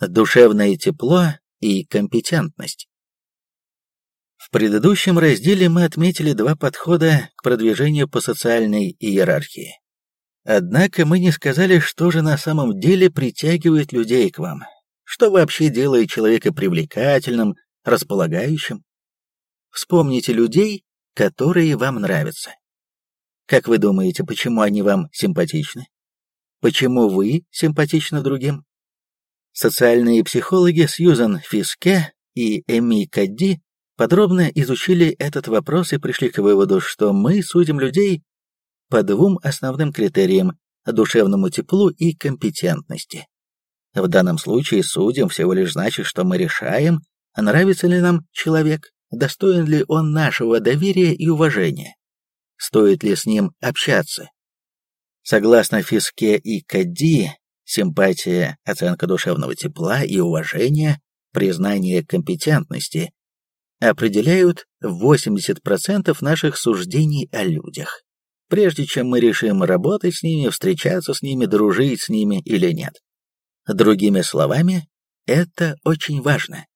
Душевное тепло и компетентность. В предыдущем разделе мы отметили два подхода к продвижению по социальной иерархии. Однако мы не сказали, что же на самом деле притягивает людей к вам, что вообще делает человека привлекательным, располагающим. Вспомните людей, которые вам нравятся. Как вы думаете, почему они вам симпатичны? Почему вы симпатичны другим? Социальные психологи Сьюзан Фиске и Эми Кадди подробно изучили этот вопрос и пришли к выводу, что мы судим людей по двум основным критериям – душевному теплу и компетентности. В данном случае судим всего лишь значит, что мы решаем, нравится ли нам человек, достоин ли он нашего доверия и уважения, стоит ли с ним общаться. Согласно Фиске и Кадди, симпатия, оценка душевного тепла и уважения, признание компетентности определяют 80% наших суждений о людях прежде чем мы решим работать с ними, встречаться с ними, дружить с ними или нет. Другими словами, это очень важно.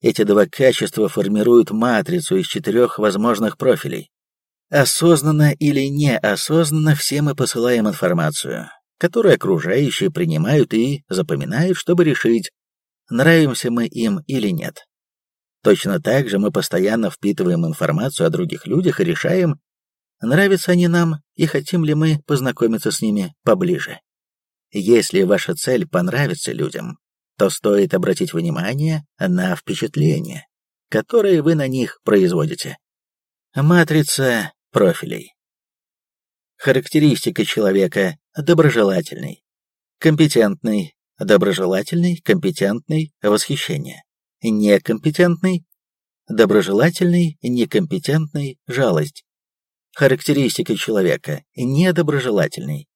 Эти два качества формируют матрицу из четырех возможных профилей. Осознанно или неосознанно все мы посылаем информацию, которую окружающие принимают и запоминают, чтобы решить, нравимся мы им или нет. Точно так же мы постоянно впитываем информацию о других людях и решаем, нравятся они нам и хотим ли мы познакомиться с ними поближе. Если ваша цель понравится людям, то стоит обратить внимание на впечатления, которые вы на них производите. Матрица профилей. Характеристика человека – доброжелательный, компетентный, доброжелательный, компетентный, восхищение, некомпетентный, доброжелательный, некомпетентный, жалость, Характеристика человека – недоброжелательный,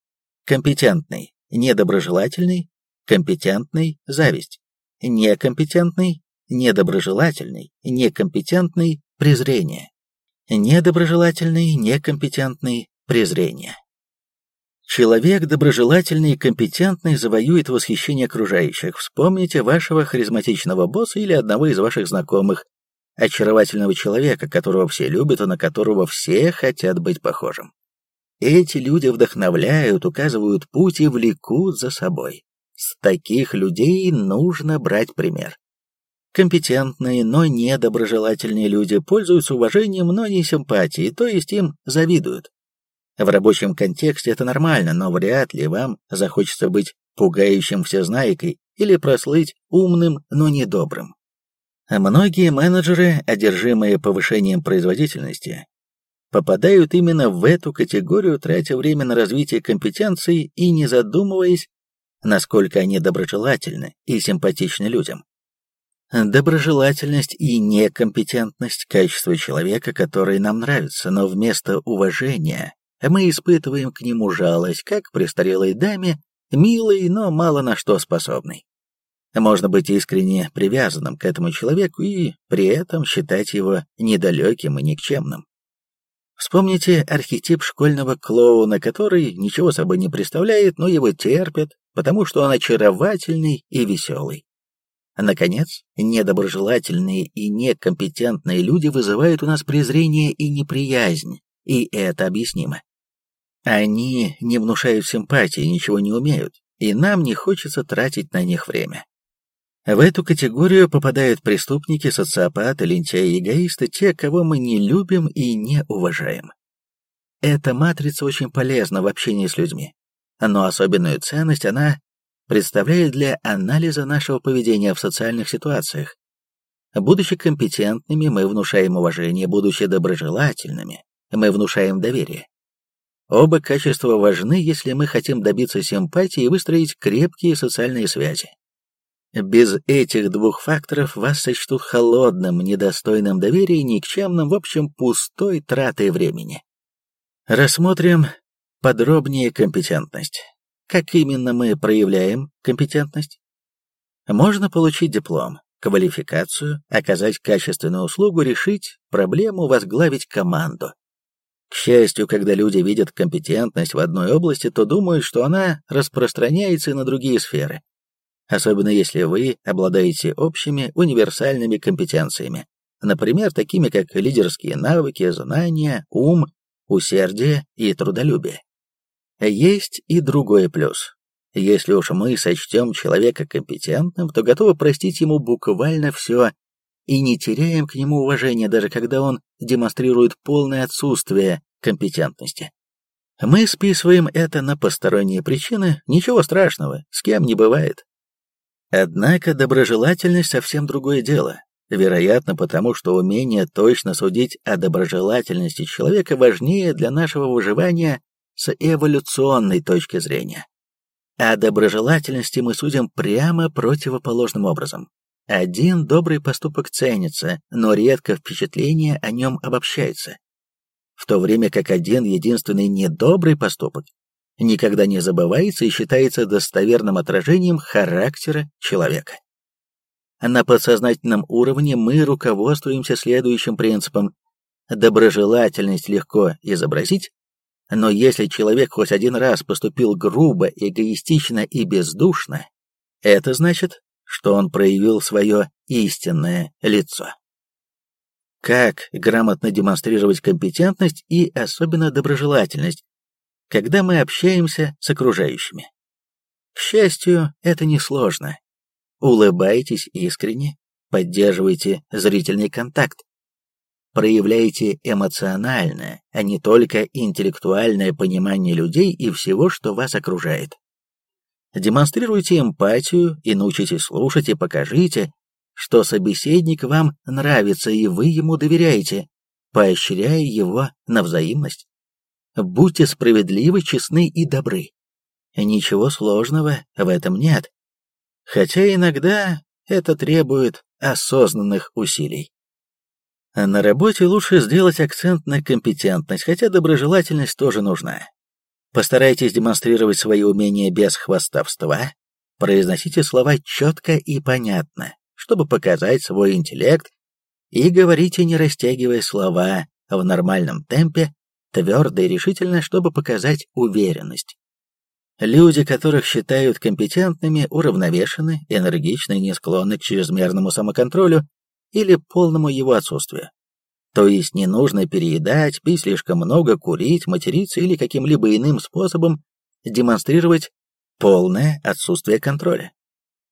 компетентный, недоброжелательный, компетентный, зависть, некомпетентный, недоброжелательный, некомпетентный, презрение, недоброжелательный, некомпетентный, презрение. Человек доброжелательный и компетентный завоюет восхищение окружающих. Вспомните вашего харизматичного босса или одного из ваших знакомых, очаровательного человека, которого все любят и на которого все хотят быть похожим. Эти люди вдохновляют, указывают путь и влекут за собой. С таких людей нужно брать пример. Компетентные, но недоброжелательные люди пользуются уважением, но не симпатией, то есть им завидуют. В рабочем контексте это нормально, но вряд ли вам захочется быть пугающим всезнайкой или прослыть умным, но недобрым. Многие менеджеры, одержимые повышением производительности, попадают именно в эту категорию, тратя время на развитие компетенций и не задумываясь, насколько они доброжелательны и симпатичны людям. Доброжелательность и некомпетентность – качества человека, которые нам нравятся, но вместо уважения мы испытываем к нему жалость, как престарелой даме, милой, но мало на что способной. Можно быть искренне привязанным к этому человеку и при этом считать его недалеким и никчемным. Вспомните архетип школьного клоуна, который ничего собой не представляет, но его терпят, потому что он очаровательный и веселый. Наконец, недоброжелательные и некомпетентные люди вызывают у нас презрение и неприязнь, и это объяснимо. Они не внушают симпатии, ничего не умеют, и нам не хочется тратить на них время. В эту категорию попадают преступники, социопаты, лентяи, эгоисты, те, кого мы не любим и не уважаем. Эта матрица очень полезна в общении с людьми, но особенную ценность она представляет для анализа нашего поведения в социальных ситуациях. Будучи компетентными, мы внушаем уважение, будучи доброжелательными, мы внушаем доверие. Оба качества важны, если мы хотим добиться симпатии и выстроить крепкие социальные связи. Без этих двух факторов вас сочтут холодным, недостойным доверия и никчемным, в общем, пустой тратой времени. Рассмотрим подробнее компетентность. Как именно мы проявляем компетентность? Можно получить диплом, квалификацию, оказать качественную услугу, решить проблему, возглавить команду. К счастью, когда люди видят компетентность в одной области, то думают, что она распространяется и на другие сферы. особенно если вы обладаете общими универсальными компетенциями, например, такими как лидерские навыки, знания, ум, усердие и трудолюбие. Есть и другой плюс. Если уж мы сочтем человека компетентным, то готовы простить ему буквально все и не теряем к нему уважения, даже когда он демонстрирует полное отсутствие компетентности. Мы списываем это на посторонние причины, ничего страшного, с кем не бывает. Однако доброжелательность совсем другое дело. Вероятно, потому что умение точно судить о доброжелательности человека важнее для нашего выживания с эволюционной точки зрения. О доброжелательности мы судим прямо противоположным образом. Один добрый поступок ценится, но редко впечатление о нем обобщается. В то время как один единственный недобрый поступок никогда не забывается и считается достоверным отражением характера человека. На подсознательном уровне мы руководствуемся следующим принципом. Доброжелательность легко изобразить, но если человек хоть один раз поступил грубо, эгоистично и бездушно, это значит, что он проявил свое истинное лицо. Как грамотно демонстрировать компетентность и особенно доброжелательность, когда мы общаемся с окружающими? К счастью, это несложно. Улыбайтесь искренне, поддерживайте зрительный контакт, проявляйте эмоциональное, а не только интеллектуальное понимание людей и всего, что вас окружает. Демонстрируйте эмпатию и научитесь слушать и покажите, что собеседник вам нравится и вы ему доверяете, поощряя его на взаимность. Будьте справедливы, честны и добры. Ничего сложного в этом нет. Хотя иногда это требует осознанных усилий. На работе лучше сделать акцент на компетентность, хотя доброжелательность тоже нужна. Постарайтесь демонстрировать свои умения без хвастовства. Произносите слова четко и понятно, чтобы показать свой интеллект, и говорите, не растягивая слова, в нормальном темпе, твердо и решительно, чтобы показать уверенность. Люди, которых считают компетентными, уравновешены, энергичны и не склонны к чрезмерному самоконтролю или полному его отсутствию. То есть не нужно переедать, пить слишком много, курить, материться или каким-либо иным способом демонстрировать полное отсутствие контроля.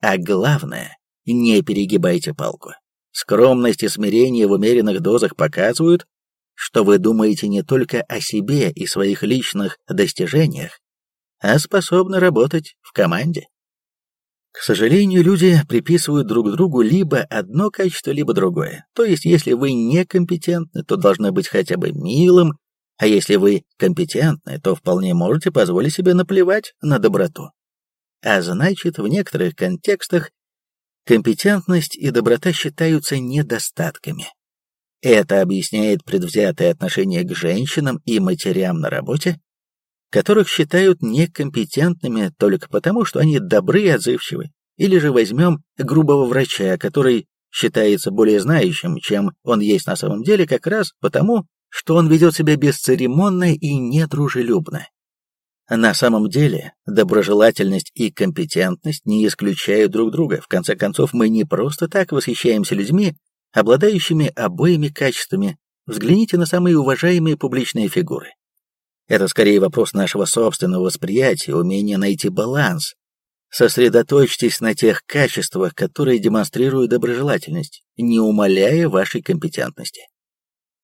А главное, не перегибайте палку. Скромность и смирение в умеренных дозах показывают, что вы думаете не только о себе и своих личных достижениях, а способны работать в команде. К сожалению, люди приписывают друг другу либо одно качество, либо другое. То есть, если вы некомпетентны, то должны быть хотя бы милым, а если вы компетентны, то вполне можете позволить себе наплевать на доброту. А значит, в некоторых контекстах компетентность и доброта считаются недостатками. Это объясняет предвзятое отношение к женщинам и матерям на работе, которых считают некомпетентными только потому, что они добры и отзывчивы. Или же возьмем грубого врача, который считается более знающим, чем он есть на самом деле, как раз потому, что он ведет себя бесцеремонно и недружелюбно. На самом деле, доброжелательность и компетентность не исключают друг друга. В конце концов, мы не просто так восхищаемся людьми, обладающими обоими качествами. Взгляните на самые уважаемые публичные фигуры. Это скорее вопрос нашего собственного восприятия, умения найти баланс. Сосредоточьтесь на тех качествах, которые демонстрируют доброжелательность, не умаляя вашей компетентности.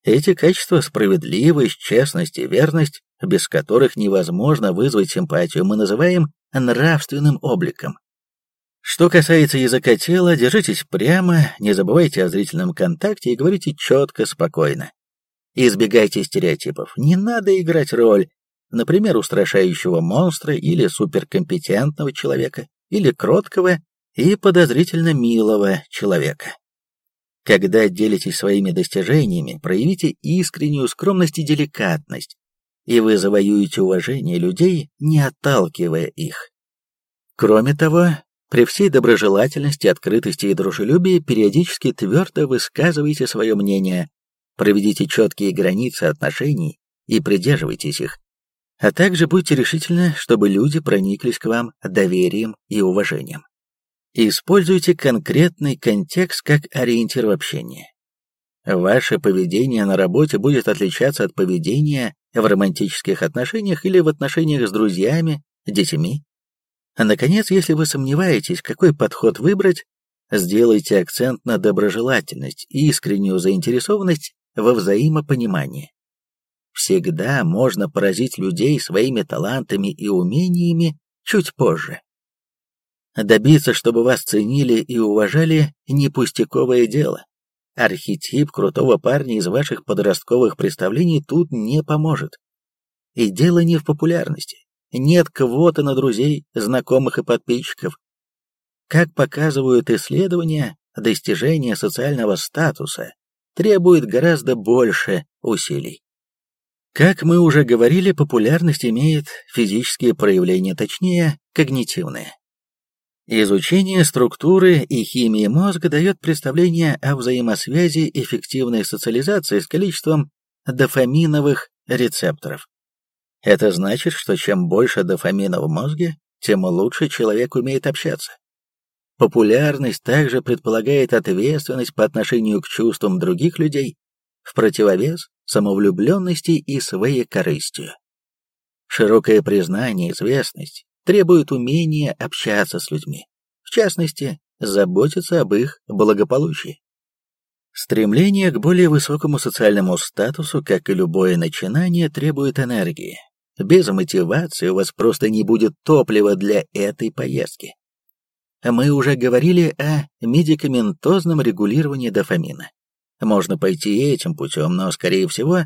Эти качества – справедливость, честность и верность, без которых невозможно вызвать симпатию, мы называем нравственным обликом. Что касается языка тела, держитесь прямо, не забывайте о зрительном контакте и говорите четко, спокойно. Избегайте стереотипов. Не надо играть роль, например, устрашающего монстра или суперкомпетентного человека, или кроткого и подозрительно милого человека. Когда делитесь своими достижениями, проявите искреннюю скромность и деликатность, и вы завоюете уважение людей, не отталкивая их. Кроме того, при всей доброжелательности, открытости и дружелюбии периодически твердо высказывайте свое мнение, Проведите четкие границы отношений и придерживайтесь их. А также будьте решительны, чтобы люди прониклись к вам доверием и уважением. Используйте конкретный контекст как ориентир в общении. Ваше поведение на работе будет отличаться от поведения в романтических отношениях или в отношениях с друзьями, детьми. А наконец, если вы сомневаетесь, какой подход выбрать, сделайте акцент на доброжелательность искреннюю заинтересованность во взаимопонимании. Всегда можно поразить людей своими талантами и умениями чуть позже. Добиться, чтобы вас ценили и уважали, не пустяковое дело. Архетип крутого парня из ваших подростковых представлений тут не поможет. И дело не в популярности. Нет квоты на друзей, знакомых и подписчиков. Как показывают исследования, достижение социального статуса требует гораздо больше усилий. Как мы уже говорили, популярность имеет физические проявления, точнее, когнитивные. Изучение структуры и химии мозга дает представление о взаимосвязи эффективной социализации с количеством дофаминовых рецепторов. Это значит, что чем больше дофамина в мозге, тем лучше человек умеет общаться. Популярность также предполагает ответственность по отношению к чувствам других людей, в противовес самовлюбленности и своекорыстию. Широкое признание, известность требует умения общаться с людьми, в частности, заботиться об их благополучии. Стремление к более высокому социальному статусу, как и любое начинание, требует энергии. Без мотивации у вас просто не будет топлива для этой поездки. Мы уже говорили о медикаментозном регулировании дофамина. Можно пойти этим путем, но, скорее всего,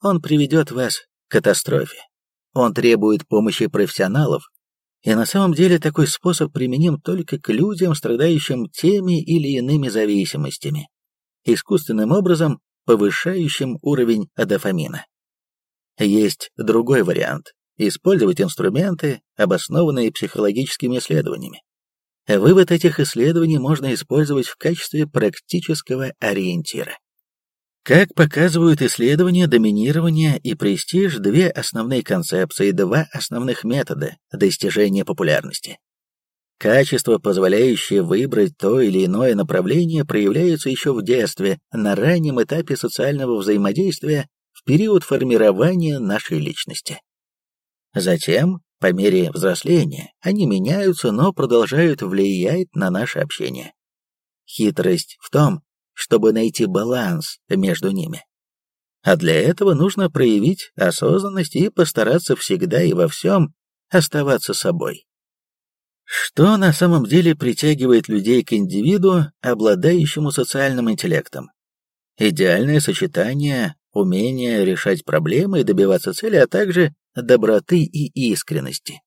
он приведет вас к катастрофе. Он требует помощи профессионалов, и на самом деле такой способ применим только к людям, страдающим теми или иными зависимостями, искусственным образом повышающим уровень дофамина. Есть другой вариант – использовать инструменты, обоснованные психологическими исследованиями. Вывод этих исследований можно использовать в качестве практического ориентира. Как показывают исследования, доминирование и престиж – две основные концепции, два основных метода достижения популярности. Качества, позволяющие выбрать то или иное направление, проявляются еще в детстве, на раннем этапе социального взаимодействия, в период формирования нашей личности. Затем, по мере взросления, они меняются, но продолжают влиять на наше общение. Хитрость в том, чтобы найти баланс между ними. А для этого нужно проявить осознанность и постараться всегда и во всем оставаться собой. Что на самом деле притягивает людей к индивиду, обладающему социальным интеллектом? Идеальное сочетание умения решать проблемы и добиваться цели, а также доброты и искренности.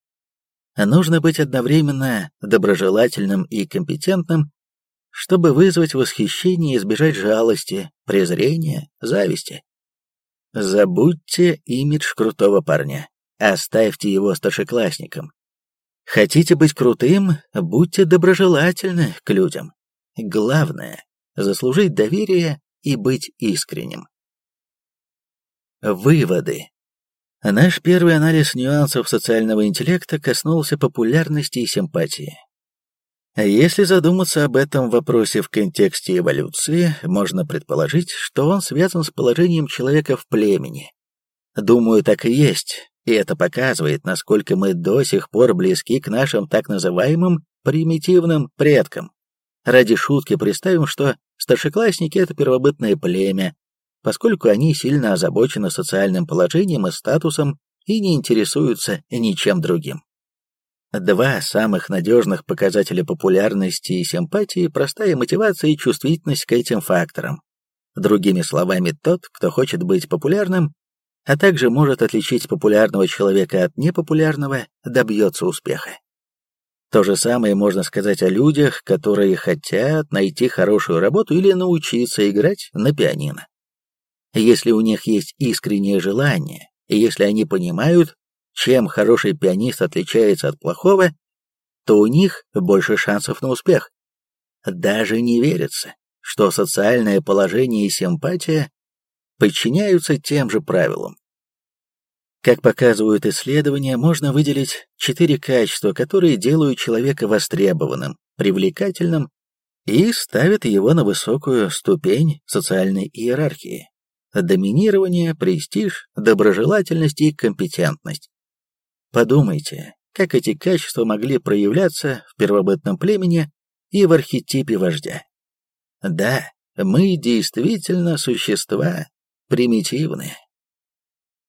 Нужно быть одновременно доброжелательным и компетентным, чтобы вызвать восхищение и избежать жалости, презрения, зависти. Забудьте имидж крутого парня, оставьте его старшеклассникам. Хотите быть крутым, будьте доброжелательны к людям. Главное – заслужить доверие и быть искренним. Выводы. Наш первый анализ нюансов социального интеллекта коснулся популярности и симпатии. Если задуматься об этом вопросе в контексте эволюции, можно предположить, что он связан с положением человека в племени. Думаю, так и есть, и это показывает, насколько мы до сих пор близки к нашим так называемым примитивным предкам. Ради шутки представим, что старшеклассники — это первобытное племя, поскольку они сильно озабочены социальным положением и статусом и не интересуются ничем другим. Два самых надежных показателя популярности и симпатии – простая мотивация и чувствительность к этим факторам. Другими словами, тот, кто хочет быть популярным, а также может отличить популярного человека от непопулярного, добьется успеха. То же самое можно сказать о людях, которые хотят найти хорошую работу или научиться играть на пианино. Если у них есть искреннее желание, и если они понимают, чем хороший пианист отличается от плохого, то у них больше шансов на успех. Даже не верится, что социальное положение и симпатия подчиняются тем же правилам. Как показывают исследования, можно выделить четыре качества, которые делают человека востребованным, привлекательным и ставят его на высокую ступень социальной иерархии. Доминирование, престиж, доброжелательность и компетентность. Подумайте, как эти качества могли проявляться в первобытном племени и в архетипе вождя. Да, мы действительно существа примитивные.